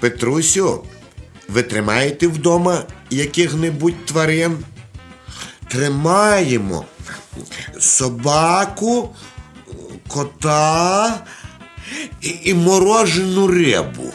Петрусю, ви тримаєте вдома яких-небудь тварин? Тримаємо собаку, кота і, і морожену рибу.